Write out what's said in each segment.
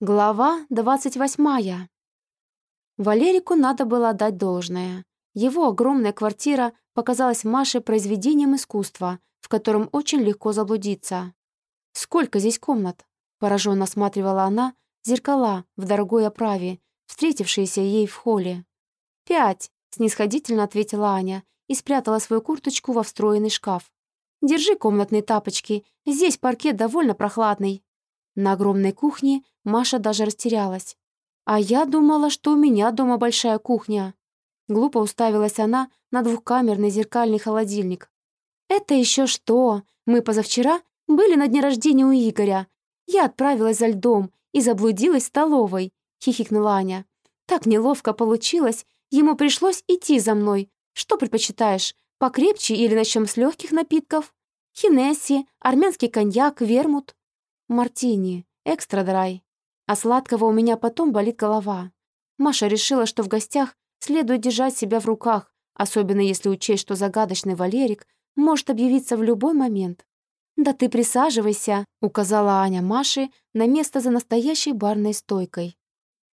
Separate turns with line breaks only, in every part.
Глава двадцать восьмая. Валерику надо было отдать должное. Его огромная квартира показалась Маше произведением искусства, в котором очень легко заблудиться. «Сколько здесь комнат?» — пораженно осматривала она зеркала в дорогой оправе, встретившиеся ей в холле. «Пять», — снисходительно ответила Аня и спрятала свою курточку во встроенный шкаф. «Держи комнатные тапочки, здесь паркет довольно прохладный». На огромной кухне Маша даже растерялась. «А я думала, что у меня дома большая кухня». Глупо уставилась она на двухкамерный зеркальный холодильник. «Это еще что? Мы позавчера были на дне рождения у Игоря. Я отправилась за льдом и заблудилась в столовой», — хихикнула Аня. «Так неловко получилось, ему пришлось идти за мной. Что предпочитаешь, покрепче или начнем с легких напитков? Хинесси, армянский коньяк, вермут?» Мартини, экстра драй. А сладкого у меня потом болит голова. Маша решила, что в гостях следует держать себя в руках, особенно если учесть, что загадочный Валерик может объявиться в любой момент. «Да ты присаживайся», — указала Аня Маше на место за настоящей барной стойкой.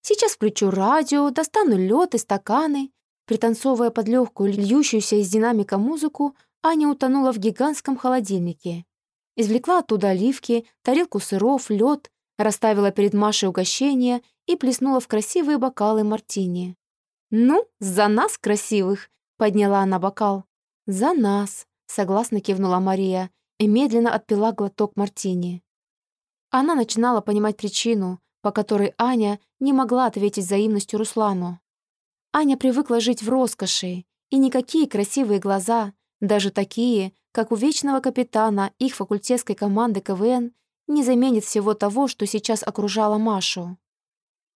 «Сейчас включу радио, достану лед и стаканы». Пританцовывая под легкую, льющуюся из динамика музыку, Аня утонула в гигантском холодильнике. Извлекла оттуда оливки, тарелку сыров, лед, расставила перед Машей угощение и плеснула в красивые бокалы мартини. «Ну, за нас красивых!» — подняла она бокал. «За нас!» — согласно кивнула Мария и медленно отпила глоток мартини. Она начинала понимать причину, по которой Аня не могла ответить взаимностью Руслану. Аня привыкла жить в роскоши, и никакие красивые глаза, даже такие, как у вечного капитана их факультетской команды КВН, не заменит всего того, что сейчас окружало Машу.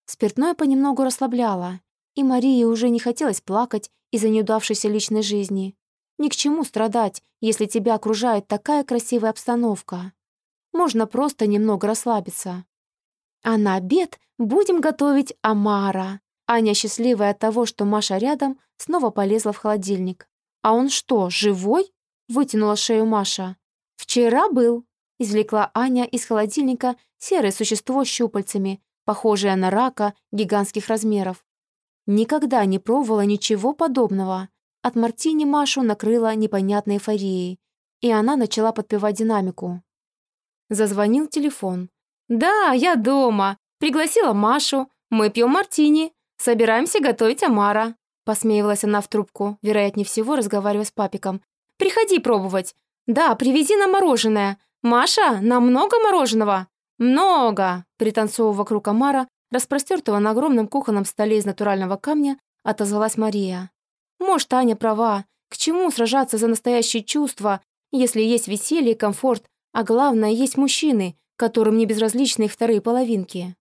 Спиртное понемногу расслабляло, и Марии уже не хотелось плакать из-за неудавшейся личной жизни. Ни к чему страдать, если тебя окружает такая красивая обстановка. Можно просто немного расслабиться. А на обед будем готовить омара. Аня, счастливая от того, что Маша рядом, снова полезла в холодильник. «А он что, живой?» — вытянула шею Маша. «Вчера был», — извлекла Аня из холодильника серое существо с щупальцами, похожее на рака гигантских размеров. Никогда не пробовала ничего подобного. От Мартини Машу накрыла непонятной эйфорией, и она начала подпевать динамику. Зазвонил телефон. «Да, я дома. Пригласила Машу. Мы пьем мартини. Собираемся готовить омара». Посмеивалась она в трубку, вероятнее всего, разговаривая с папиком. «Приходи пробовать. Да, привези нам мороженое. Маша, нам много мороженого?» «Много!» Пританцовывая вокруг омара, распростертого на огромном кухонном столе из натурального камня, отозвалась Мария. «Может, Аня права. К чему сражаться за настоящие чувства, если есть веселье и комфорт, а главное, есть мужчины, которым не безразличны их вторые половинки?»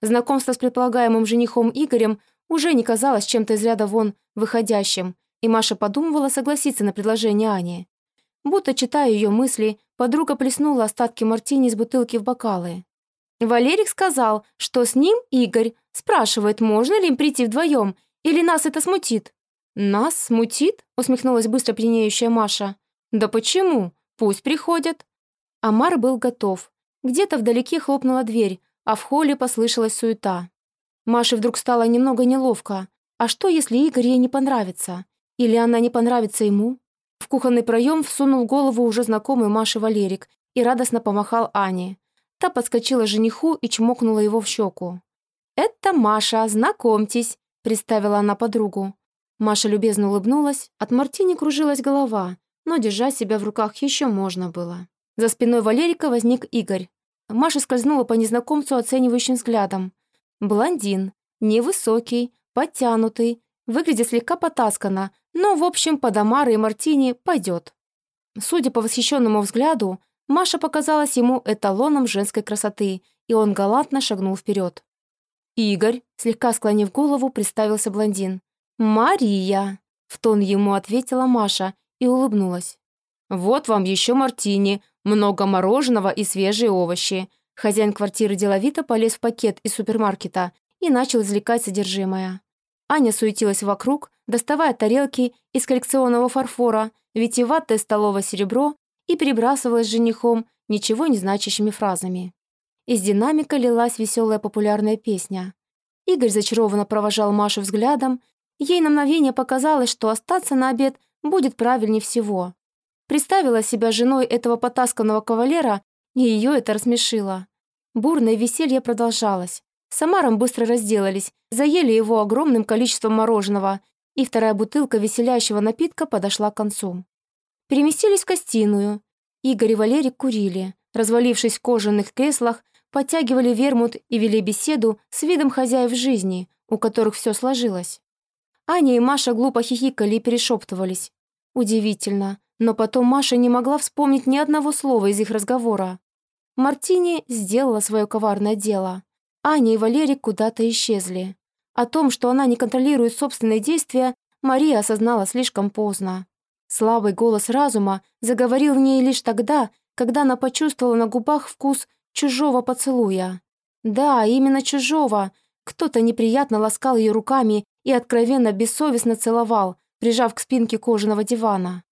Знакомство с предполагаемым женихом Игорем уже не казалось чем-то из ряда вон выходящим, и Маша подумывала согласиться на предложение Ани. Будто читая ее мысли, подруга плеснула остатки мартини из бутылки в бокалы. Валерик сказал, что с ним Игорь, спрашивает, можно ли им прийти вдвоем, или нас это смутит. «Нас смутит?» — усмехнулась быстро пьянеющая Маша. «Да почему? Пусть приходят». Амар был готов. Где-то вдалеке хлопнула дверь, а в холле послышалась суета. Маше вдруг стало немного неловко. А что, если Игорь ей не понравится? Или она не понравится ему? В кухонный проем всунул голову уже знакомый Маше Валерик и радостно помахал Ане. Та подскочила жениху и чмокнула его в щеку. «Это Маша, знакомьтесь», — представила она подругу. Маша любезно улыбнулась, от Мартини кружилась голова, но держать себя в руках еще можно было. За спиной Валерика возник Игорь. Маша скользнула по незнакомцу оценивающим взглядом. Блондин, невысокий, подтянутый, выглядит слегка потасканно, но, в общем, под Амары и Мартини пойдет. Судя по восхищенному взгляду, Маша показалась ему эталоном женской красоты, и он галантно шагнул вперед. «Игорь», слегка склонив голову, представился блондин. «Мария», — в тон ему ответила Маша и улыбнулась. «Вот вам еще мартини, много мороженого и свежие овощи. Хозяин квартиры деловито полез в пакет из супермаркета и начал извлекать содержимое. Аня суетилась вокруг, доставая тарелки из коллекционного фарфора, витиеватое столовое серебро и перебрасывалась с женихом ничего не значащими фразами. Из динамика лилась веселая популярная песня. Игорь зачарованно провожал Машу взглядом. Ей на мгновение показалось, что остаться на обед будет правильнее всего. Представила себя женой этого потасканного кавалера, и ее это рассмешило. Бурное веселье продолжалось. С Самаром быстро разделались, заели его огромным количеством мороженого, и вторая бутылка веселящего напитка подошла к концу. Переместились в гостиную. Игорь и Валерик курили, развалившись в кожаных креслах, подтягивали вермут и вели беседу с видом хозяев жизни, у которых все сложилось. Аня и Маша глупо хихикали и перешептывались. Удивительно, но потом Маша не могла вспомнить ни одного слова из их разговора. Мартини сделала свое коварное дело. Аня и Валерик куда-то исчезли. О том, что она не контролирует собственные действия, Мария осознала слишком поздно. Слабый голос разума заговорил в ней лишь тогда, когда она почувствовала на губах вкус чужого поцелуя. Да, именно чужого. Кто-то неприятно ласкал ее руками и откровенно бессовестно целовал, прижав к спинке кожаного дивана.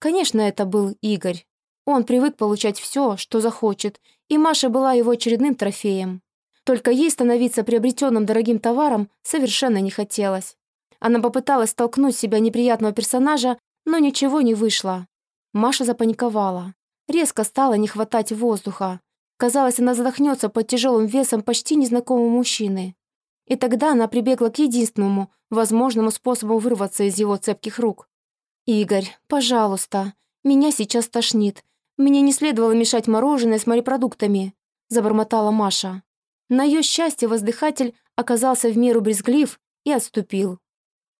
Конечно, это был Игорь. Он привык получать все, что захочет, и Маша была его очередным трофеем. Только ей становиться приобретенным дорогим товаром совершенно не хотелось. Она попыталась толкнуть себя неприятного персонажа, но ничего не вышло. Маша запаниковала. Резко стало не хватать воздуха. Казалось, она задохнется под тяжелым весом почти незнакомого мужчины. И тогда она прибегла к единственному, возможному способу вырваться из его цепких рук. «Игорь, пожалуйста, меня сейчас тошнит. Мне не следовало мешать мороженое с морепродуктами», забормотала Маша. На ее счастье воздыхатель оказался в меру брезглив и отступил.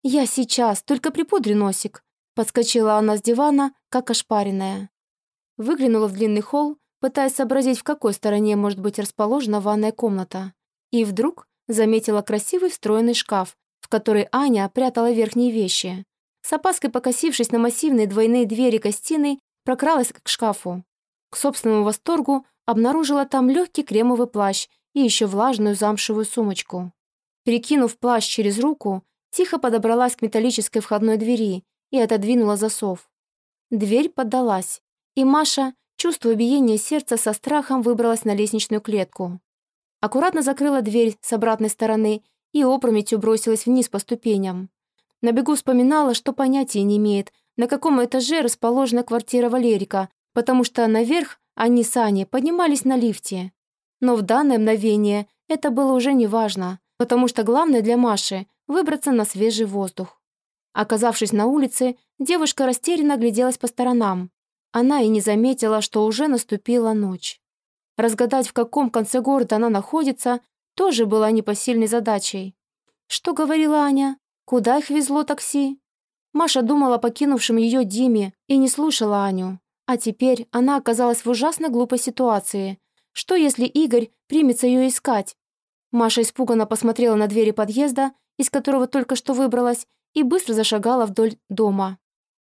«Я сейчас, только припудрю носик», подскочила она с дивана, как ошпаренная. Выглянула в длинный холл, пытаясь сообразить, в какой стороне может быть расположена ванная комната. И вдруг заметила красивый встроенный шкаф, в который Аня прятала верхние вещи. С опаской покосившись на массивные двойные двери гостиной, прокралась к шкафу. К собственному восторгу обнаружила там легкий кремовый плащ и еще влажную замшевую сумочку. Перекинув плащ через руку, тихо подобралась к металлической входной двери и отодвинула засов. Дверь поддалась, и Маша, чувствуя биение сердца, со страхом выбралась на лестничную клетку. Аккуратно закрыла дверь с обратной стороны и опрометью бросилась вниз по ступеням. На бегу вспоминала, что понятия не имеет, на каком этаже расположена квартира Валерика, потому что наверх они с Аней поднимались на лифте. Но в данное мгновение это было уже не важно, потому что главное для Маши – выбраться на свежий воздух. Оказавшись на улице, девушка растерянно гляделась по сторонам. Она и не заметила, что уже наступила ночь. Разгадать, в каком конце города она находится, тоже была непосильной задачей. Что говорила Аня? Куда их везло такси? Маша думала о покинувшем ее Диме и не слушала Аню. А теперь она оказалась в ужасно глупой ситуации. Что, если Игорь примется ее искать? Маша испуганно посмотрела на двери подъезда, из которого только что выбралась, и быстро зашагала вдоль дома.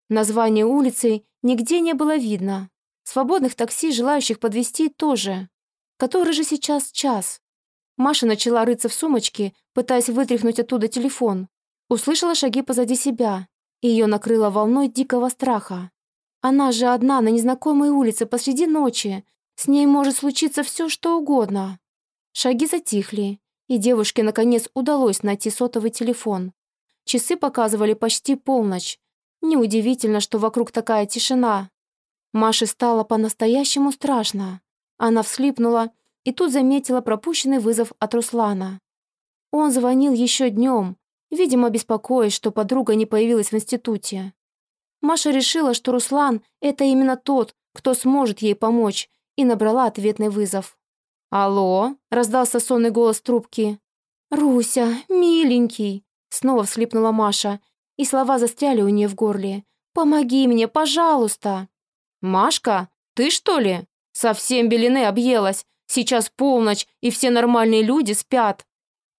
Название улицы нигде не было видно. Свободных такси, желающих подвезти, тоже. Который же сейчас час? Маша начала рыться в сумочке, пытаясь вытряхнуть оттуда телефон. Услышала шаги позади себя, и ее накрыло волной дикого страха. Она же одна на незнакомой улице посреди ночи. С ней может случиться все, что угодно. Шаги затихли, и девушке, наконец, удалось найти сотовый телефон. Часы показывали почти полночь. Неудивительно, что вокруг такая тишина. Маше стало по-настоящему страшно. Она вслипнула и тут заметила пропущенный вызов от Руслана. Он звонил еще днем, видимо, беспокоясь, что подруга не появилась в институте. Маша решила, что Руслан — это именно тот, кто сможет ей помочь, и набрала ответный вызов. «Алло?» — раздался сонный голос трубки. «Руся, миленький!» — снова вслипнула Маша, и слова застряли у нее в горле. «Помоги мне, пожалуйста!» «Машка, ты что ли? Совсем белины объелась. Сейчас полночь, и все нормальные люди спят».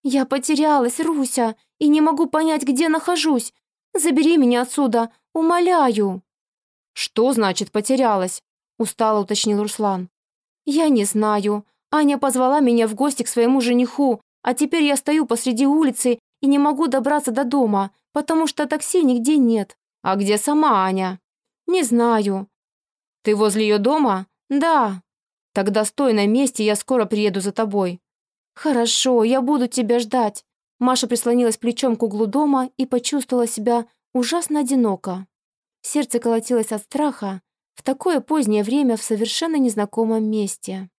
«Я потерялась, Руся, и не могу понять, где нахожусь. Забери меня отсюда, умоляю». «Что значит потерялась?» – устало уточнил Руслан. «Я не знаю. Аня позвала меня в гости к своему жениху, а теперь я стою посреди улицы и не могу добраться до дома, потому что такси нигде нет. А где сама Аня?» «Не знаю». «Ты возле ее дома?» «Да». «Тогда стой на месте, я скоро приеду за тобой». «Хорошо, я буду тебя ждать». Маша прислонилась плечом к углу дома и почувствовала себя ужасно одиноко. Сердце колотилось от страха в такое позднее время в совершенно незнакомом месте.